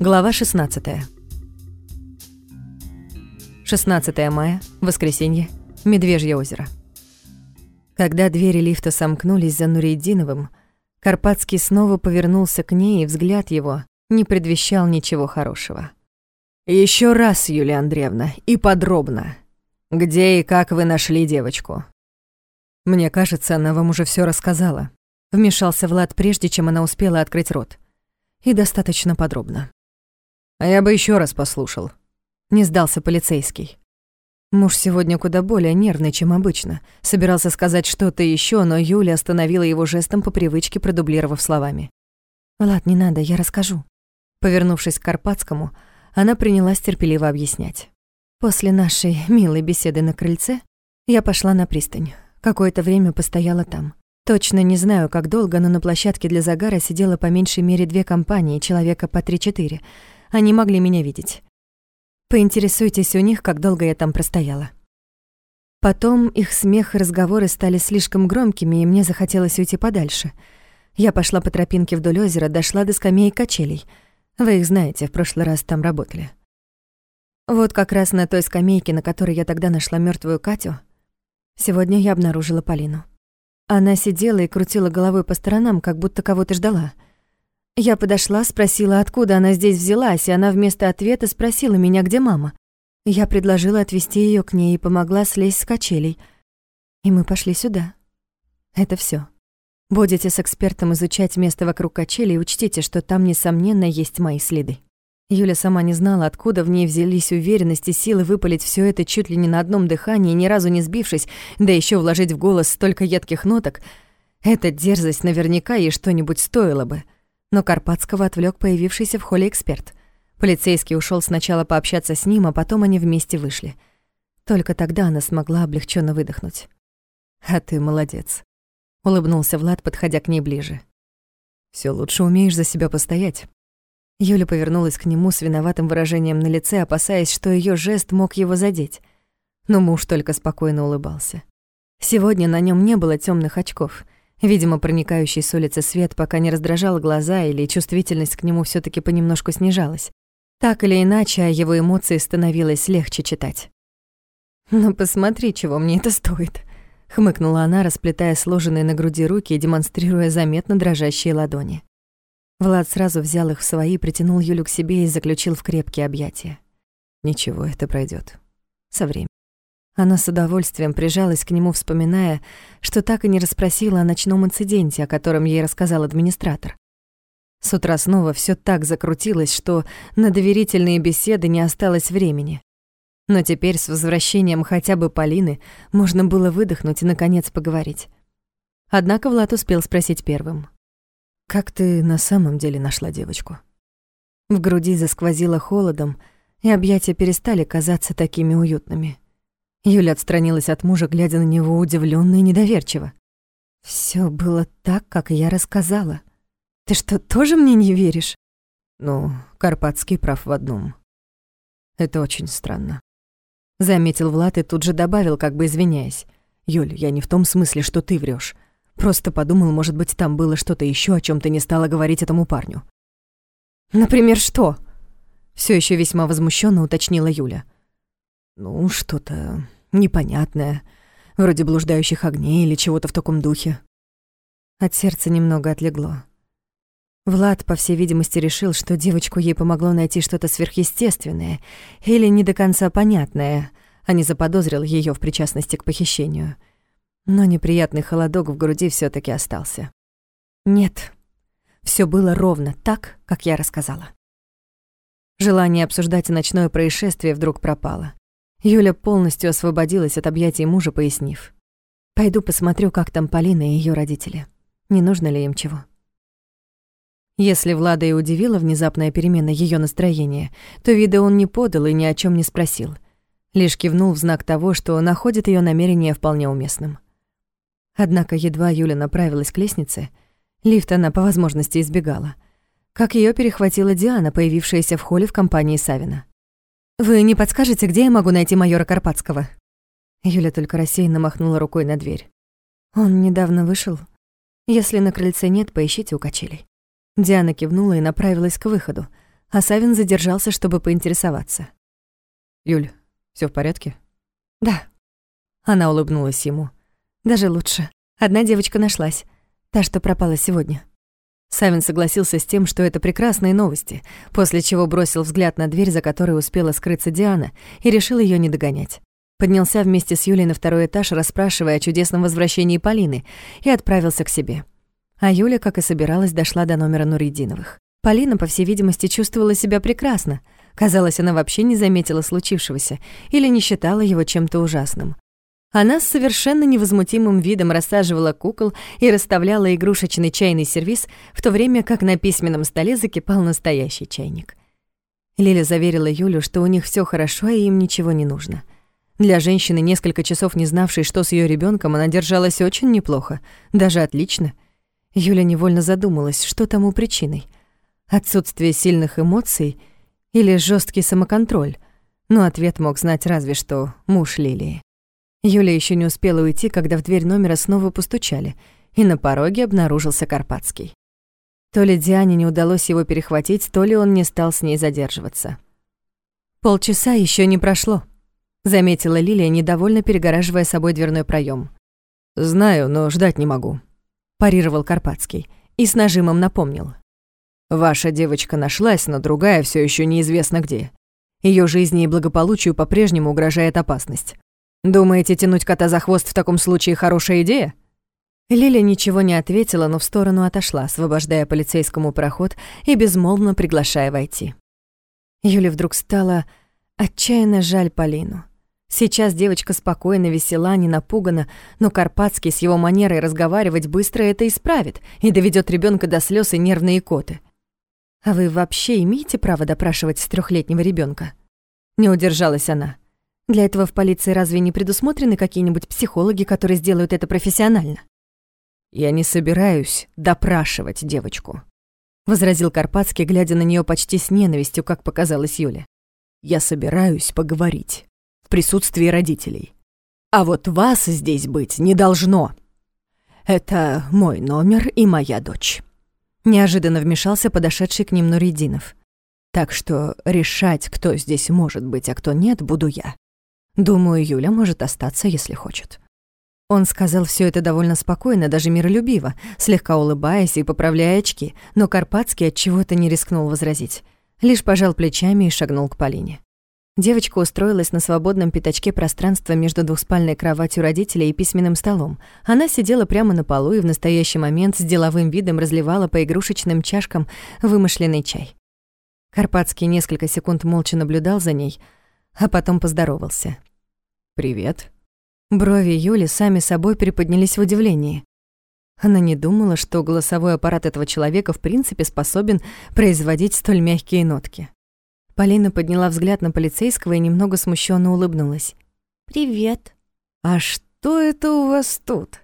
Глава 16. 16 мая, воскресенье, Медвежье озеро. Когда двери лифта сомкнулись за Нурейдиновым, Карпатский снова повернулся к ней, и взгляд его не предвещал ничего хорошего. Еще раз, Юлия Андреевна, и подробно. Где и как вы нашли девочку?» «Мне кажется, она вам уже все рассказала», — вмешался Влад, прежде чем она успела открыть рот. «И достаточно подробно». «А я бы еще раз послушал», — не сдался полицейский. Муж сегодня куда более нервный, чем обычно. Собирался сказать что-то еще, но Юля остановила его жестом по привычке, продублировав словами. «Влад, не надо, я расскажу». Повернувшись к Карпатскому, она принялась терпеливо объяснять. После нашей милой беседы на крыльце я пошла на пристань. Какое-то время постояла там. Точно не знаю, как долго, но на площадке для загара сидела по меньшей мере две компании, человека по три-четыре. Они могли меня видеть. Поинтересуйтесь у них, как долго я там простояла. Потом их смех и разговоры стали слишком громкими, и мне захотелось уйти подальше. Я пошла по тропинке вдоль озера, дошла до скамей качелей. Вы их знаете, в прошлый раз там работали. Вот как раз на той скамейке, на которой я тогда нашла мертвую Катю, сегодня я обнаружила Полину. Она сидела и крутила головой по сторонам, как будто кого-то ждала — я подошла, спросила, откуда она здесь взялась, и она вместо ответа спросила меня, где мама. Я предложила отвезти ее к ней и помогла слезть с качелей. И мы пошли сюда. Это все. Будете с экспертом изучать место вокруг качелей, учтите, что там, несомненно, есть мои следы. Юля сама не знала, откуда в ней взялись уверенность и силы выпалить все это чуть ли не на одном дыхании, ни разу не сбившись, да еще вложить в голос столько едких ноток. Эта дерзость наверняка ей что-нибудь стоила бы — но Карпатского отвлек появившийся в холле эксперт. Полицейский ушел сначала пообщаться с ним, а потом они вместе вышли. Только тогда она смогла облегченно выдохнуть. «А ты молодец», — улыбнулся Влад, подходя к ней ближе. Все лучше умеешь за себя постоять». Юля повернулась к нему с виноватым выражением на лице, опасаясь, что ее жест мог его задеть. Но муж только спокойно улыбался. Сегодня на нем не было темных очков, Видимо, проникающий с улицы свет пока не раздражал глаза или чувствительность к нему все таки понемножку снижалась. Так или иначе, а его эмоции становилось легче читать. «Ну посмотри, чего мне это стоит», — хмыкнула она, расплетая сложенные на груди руки и демонстрируя заметно дрожащие ладони. Влад сразу взял их в свои, притянул Юлю к себе и заключил в крепкие объятия. «Ничего, это пройдет. Со временем». Она с удовольствием прижалась к нему, вспоминая, что так и не расспросила о ночном инциденте, о котором ей рассказал администратор. С утра снова все так закрутилось, что на доверительные беседы не осталось времени. Но теперь с возвращением хотя бы Полины можно было выдохнуть и, наконец, поговорить. Однако Влад успел спросить первым. «Как ты на самом деле нашла девочку?» В груди засквозило холодом, и объятия перестали казаться такими уютными. Юля отстранилась от мужа, глядя на него удивлённо и недоверчиво. Всё было так, как я рассказала. Ты что, тоже мне не веришь? Ну, Карпатский прав в одном. Это очень странно. Заметил Влад и тут же добавил, как бы извиняясь. Юль, я не в том смысле, что ты врёшь. Просто подумал, может быть, там было что-то ещё, о чём ты не стала говорить этому парню. Например, что? Всё ещё весьма возмущённо уточнила Юля. Ну, что-то непонятное, вроде блуждающих огней или чего-то в таком духе. От сердца немного отлегло. Влад, по всей видимости, решил, что девочку ей помогло найти что-то сверхъестественное или не до конца понятное, а не заподозрил ее в причастности к похищению. Но неприятный холодок в груди все таки остался. Нет, все было ровно так, как я рассказала. Желание обсуждать ночное происшествие вдруг пропало. Юля полностью освободилась от объятий мужа, пояснив. «Пойду посмотрю, как там Полина и ее родители. Не нужно ли им чего?» Если Влада и удивила внезапная перемена ее настроения, то вида он не подал и ни о чем не спросил. Лишь кивнул в знак того, что находит ее намерение вполне уместным. Однако едва Юля направилась к лестнице, лифт она по возможности избегала, как ее перехватила Диана, появившаяся в холле в компании Савина. «Вы не подскажете, где я могу найти майора Карпатского?» Юля только рассеянно махнула рукой на дверь. «Он недавно вышел. Если на крыльце нет, поищите у качелей». Диана кивнула и направилась к выходу, а Савин задержался, чтобы поинтересоваться. «Юль, все в порядке?» «Да». Она улыбнулась ему. «Даже лучше. Одна девочка нашлась. Та, что пропала сегодня». Савин согласился с тем, что это прекрасные новости, после чего бросил взгляд на дверь, за которой успела скрыться Диана, и решил ее не догонять. Поднялся вместе с Юлей на второй этаж, расспрашивая о чудесном возвращении Полины, и отправился к себе. А Юля, как и собиралась, дошла до номера Нуридиновых. Полина, по всей видимости, чувствовала себя прекрасно. Казалось, она вообще не заметила случившегося или не считала его чем-то ужасным. Она с совершенно невозмутимым видом рассаживала кукол и расставляла игрушечный чайный сервиз, в то время как на письменном столе закипал настоящий чайник. Лиля заверила Юлю, что у них все хорошо и им ничего не нужно. Для женщины, несколько часов не знавшей, что с ее ребенком, она держалась очень неплохо, даже отлично. Юля невольно задумалась, что тому причиной. Отсутствие сильных эмоций или жесткий самоконтроль, но ответ мог знать разве что муж Лилии. Юля еще не успела уйти, когда в дверь номера снова постучали, и на пороге обнаружился Карпатский. То ли Диане не удалось его перехватить, то ли он не стал с ней задерживаться. «Полчаса еще не прошло», — заметила Лилия, недовольно перегораживая собой дверной проем. «Знаю, но ждать не могу», — парировал Карпатский и с нажимом напомнил. «Ваша девочка нашлась, но другая все еще неизвестно где. Ее жизни и благополучию по-прежнему угрожает опасность. Думаете, тянуть кота за хвост в таком случае хорошая идея? Лиля ничего не ответила, но в сторону отошла, освобождая полицейскому проход и безмолвно приглашая войти. Юле вдруг стало отчаянно жаль Полину. Сейчас девочка спокойно, весела, не напугана, но Карпатский с его манерой разговаривать быстро это исправит и доведет ребенка до слез и нервные коты. «А вы вообще имеете право допрашивать с трехлетнего ребенка? Не удержалась она. Для этого в полиции разве не предусмотрены какие-нибудь психологи, которые сделают это профессионально? Я не собираюсь допрашивать девочку, возразил Карпатский, глядя на нее почти с ненавистью, как показалось Юле. Я собираюсь поговорить в присутствии родителей. А вот вас здесь быть не должно. Это мой номер и моя дочь. Неожиданно вмешался подошедший к ним Нуридинов. Так что решать, кто здесь может быть, а кто нет, буду я. Думаю, Юля может остаться, если хочет. Он сказал все это довольно спокойно, даже миролюбиво, слегка улыбаясь и поправляя очки, но Карпатский от чего-то не рискнул возразить. Лишь пожал плечами и шагнул к Полине. Девочка устроилась на свободном пятачке пространства между двухспальной кроватью родителей и письменным столом. Она сидела прямо на полу и в настоящий момент с деловым видом разливала по игрушечным чашкам вымышленный чай. Карпатский несколько секунд молча наблюдал за ней, а потом поздоровался. «Привет». Брови Юли сами собой приподнялись в удивлении. Она не думала, что голосовой аппарат этого человека в принципе способен производить столь мягкие нотки. Полина подняла взгляд на полицейского и немного смущенно улыбнулась. «Привет». «А что это у вас тут?»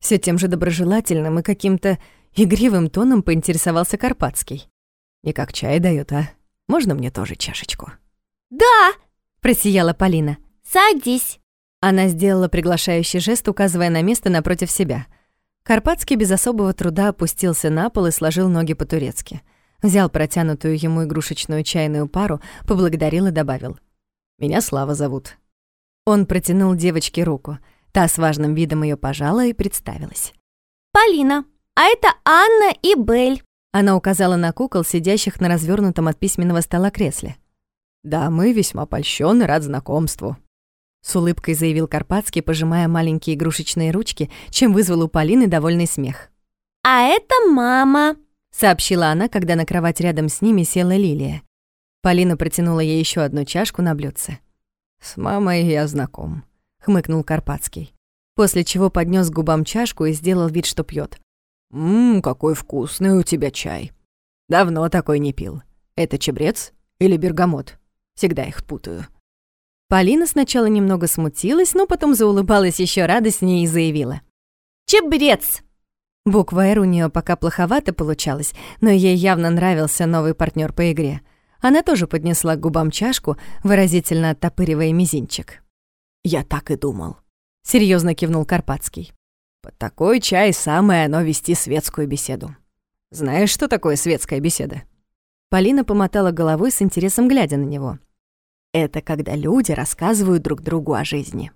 Все тем же доброжелательным и каким-то игривым тоном поинтересовался Карпатский. «Не как чай дают, а? Можно мне тоже чашечку?» «Да!» — просияла Полина. «Садись!» Она сделала приглашающий жест, указывая на место напротив себя. Карпатский без особого труда опустился на пол и сложил ноги по-турецки. Взял протянутую ему игрушечную чайную пару, поблагодарил и добавил. «Меня Слава зовут». Он протянул девочке руку. Та с важным видом ее пожала и представилась. «Полина, а это Анна и Бель». Она указала на кукол, сидящих на развернутом от письменного стола кресле. «Да, мы весьма польщёны, рад знакомству», с улыбкой заявил Карпатский, пожимая маленькие игрушечные ручки, чем вызвал у Полины довольный смех. «А это мама», — сообщила она, когда на кровать рядом с ними села Лилия. Полина протянула ей еще одну чашку на блюдце. «С мамой я знаком», — хмыкнул Карпатский. После чего поднес к губам чашку и сделал вид, что пьет. «Ммм, какой вкусный у тебя чай. Давно такой не пил. Это чебрец или бергамот? Всегда их путаю». Полина сначала немного смутилась, но потом заулыбалась еще радостнее и заявила. «Чебрец!» Буква «Р» у нее пока плоховато получалась, но ей явно нравился новый партнер по игре. Она тоже поднесла к губам чашку, выразительно оттопыривая мизинчик. «Я так и думал», — серьезно кивнул Карпатский. «Под такой чай самое оно вести светскую беседу. Знаешь, что такое светская беседа?» Полина помотала головой с интересом, глядя на него. «Это когда люди рассказывают друг другу о жизни.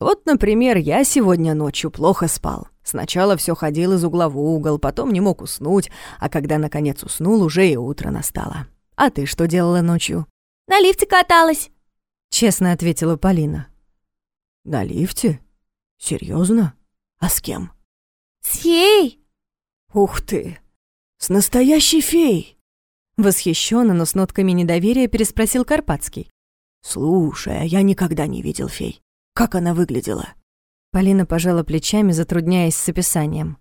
Вот, например, я сегодня ночью плохо спал. Сначала все ходил из угла в угол, потом не мог уснуть, а когда, наконец, уснул, уже и утро настало. А ты что делала ночью?» «На лифте каталась», — честно ответила Полина. «На лифте? Серьезно? А с кем?» «С феей». «Ух ты! С настоящей феей!» Восхищенно, но с нотками недоверия переспросил Карпатский. «Слушай, а я никогда не видел фей. Как она выглядела?» Полина пожала плечами, затрудняясь с описанием.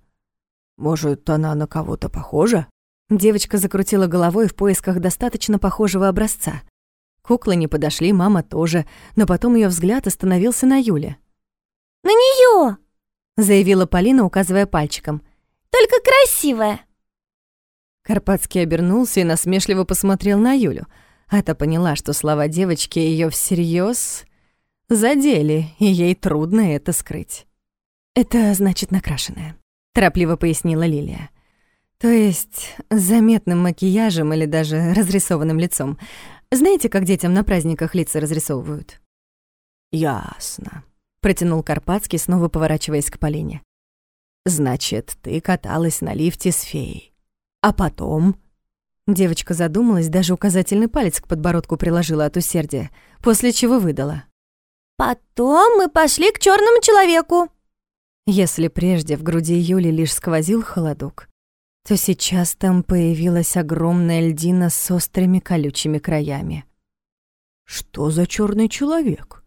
«Может, она на кого-то похожа?» Девочка закрутила головой в поисках достаточно похожего образца. Куклы не подошли, мама тоже, но потом ее взгляд остановился на Юле. «На нее, заявила Полина, указывая пальчиком. «Только красивая!» Карпатский обернулся и насмешливо посмотрел на Юлю. А-то поняла, что слова девочки ее всерьез задели, и ей трудно это скрыть. «Это значит накрашенная», — торопливо пояснила Лилия. «То есть с заметным макияжем или даже разрисованным лицом. Знаете, как детям на праздниках лица разрисовывают?» «Ясно», — протянул Карпатский, снова поворачиваясь к Полине. «Значит, ты каталась на лифте с феей. А потом...» Девочка задумалась, даже указательный палец к подбородку приложила от усердия, после чего выдала. «Потом мы пошли к черному человеку». Если прежде в груди Юли лишь сквозил холодок, то сейчас там появилась огромная льдина с острыми колючими краями. «Что за черный человек?»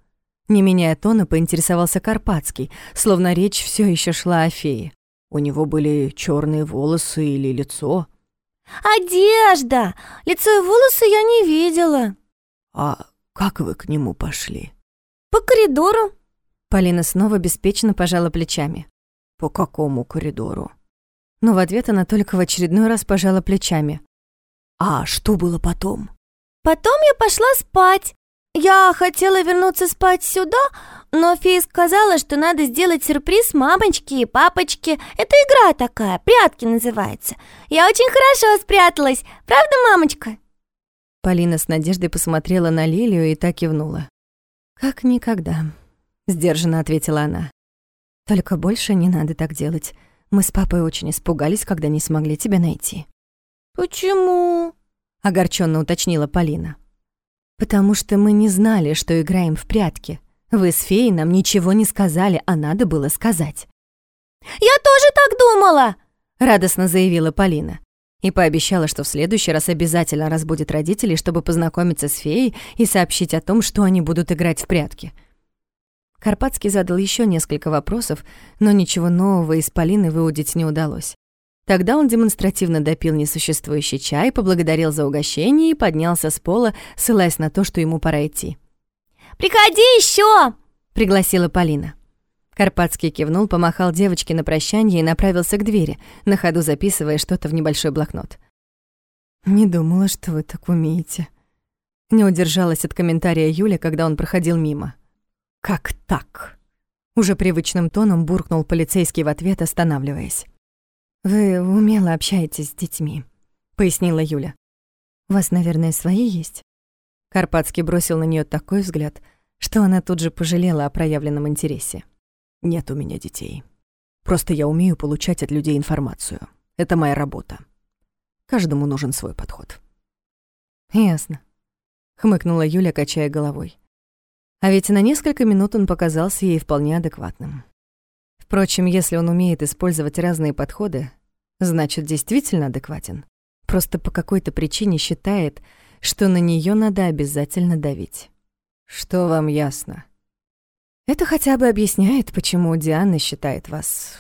Не меняя тона, поинтересовался Карпатский, словно речь все еще шла о фее. «У него были черные волосы или лицо?» «Одежда! Лицо и волосы я не видела». «А как вы к нему пошли?» «По коридору». Полина снова беспечно пожала плечами. «По какому коридору?» но в ответ она только в очередной раз пожала плечами. «А что было потом?» «Потом я пошла спать. Я хотела вернуться спать сюда, но фея сказала, что надо сделать сюрприз мамочке и папочке. Это игра такая, прятки называется. Я очень хорошо спряталась, правда, мамочка?» Полина с надеждой посмотрела на Лилию и так кивнула. «Как никогда», — сдержанно ответила она. «Только больше не надо так делать. Мы с папой очень испугались, когда не смогли тебя найти». «Почему?» — огорченно уточнила Полина. «Потому что мы не знали, что играем в прятки. Вы с феей нам ничего не сказали, а надо было сказать». «Я тоже так думала!» — радостно заявила Полина. И пообещала, что в следующий раз обязательно разбудит родителей, чтобы познакомиться с феей и сообщить о том, что они будут играть в прятки. Карпатский задал еще несколько вопросов, но ничего нового из Полины выудить не удалось. Тогда он демонстративно допил несуществующий чай, поблагодарил за угощение и поднялся с пола, ссылаясь на то, что ему пора идти. «Приходи еще!» — пригласила Полина. Карпатский кивнул, помахал девочке на прощание и направился к двери, на ходу записывая что-то в небольшой блокнот. «Не думала, что вы так умеете». Не удержалась от комментария Юля, когда он проходил мимо. «Как так?» Уже привычным тоном буркнул полицейский в ответ, останавливаясь. «Вы умело общаетесь с детьми», — пояснила Юля. «У вас, наверное, свои есть?» Карпатский бросил на нее такой взгляд, что она тут же пожалела о проявленном интересе. «Нет у меня детей. Просто я умею получать от людей информацию. Это моя работа. Каждому нужен свой подход». «Ясно», — хмыкнула Юля, качая головой. А ведь на несколько минут он показался ей вполне адекватным. Впрочем, если он умеет использовать разные подходы, значит, действительно адекватен. Просто по какой-то причине считает, что на нее надо обязательно давить. Что вам ясно? Это хотя бы объясняет, почему Диана считает вас...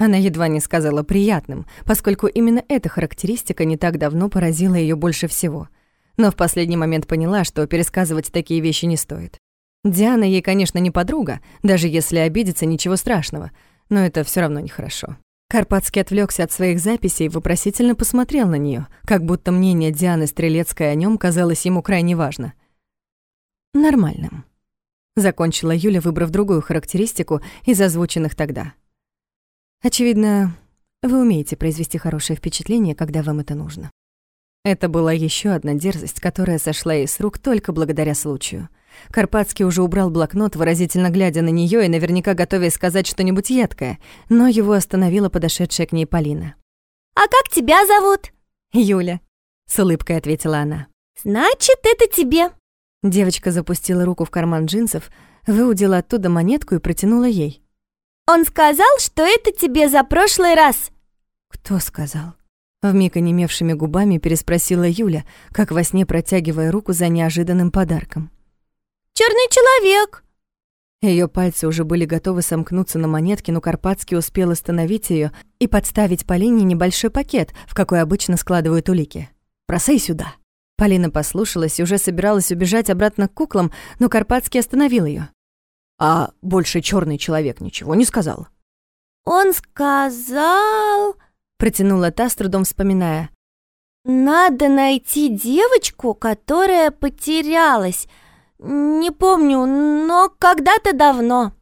Она едва не сказала приятным, поскольку именно эта характеристика не так давно поразила ее больше всего — но в последний момент поняла, что пересказывать такие вещи не стоит. Диана ей, конечно, не подруга, даже если обидится, ничего страшного, но это все равно нехорошо. Карпатский отвлекся от своих записей и вопросительно посмотрел на нее, как будто мнение Дианы Стрелецкой о нем казалось ему крайне важно. «Нормальным», — закончила Юля, выбрав другую характеристику из озвученных тогда. Очевидно, Вы умеете произвести хорошее впечатление, когда вам это нужно. Это была еще одна дерзость, которая сошла ей с рук только благодаря случаю. Карпатский уже убрал блокнот, выразительно глядя на нее и наверняка готовясь сказать что-нибудь едкое, но его остановила подошедшая к ней Полина. «А как тебя зовут?» «Юля», — с улыбкой ответила она. «Значит, это тебе». Девочка запустила руку в карман джинсов, выудила оттуда монетку и протянула ей. «Он сказал, что это тебе за прошлый раз». «Кто сказал?» Вмиг онемевшими губами переспросила Юля, как во сне протягивая руку за неожиданным подарком. «Черный человек!» Ее пальцы уже были готовы сомкнуться на монетке, но Карпатский успел остановить ее и подставить Полине небольшой пакет, в какой обычно складывают улики. «Бросай сюда!» Полина послушалась и уже собиралась убежать обратно к куклам, но Карпатский остановил ее. «А больше черный человек ничего не сказал?» «Он сказал...» Протянула та, с трудом вспоминая. «Надо найти девочку, которая потерялась. Не помню, но когда-то давно».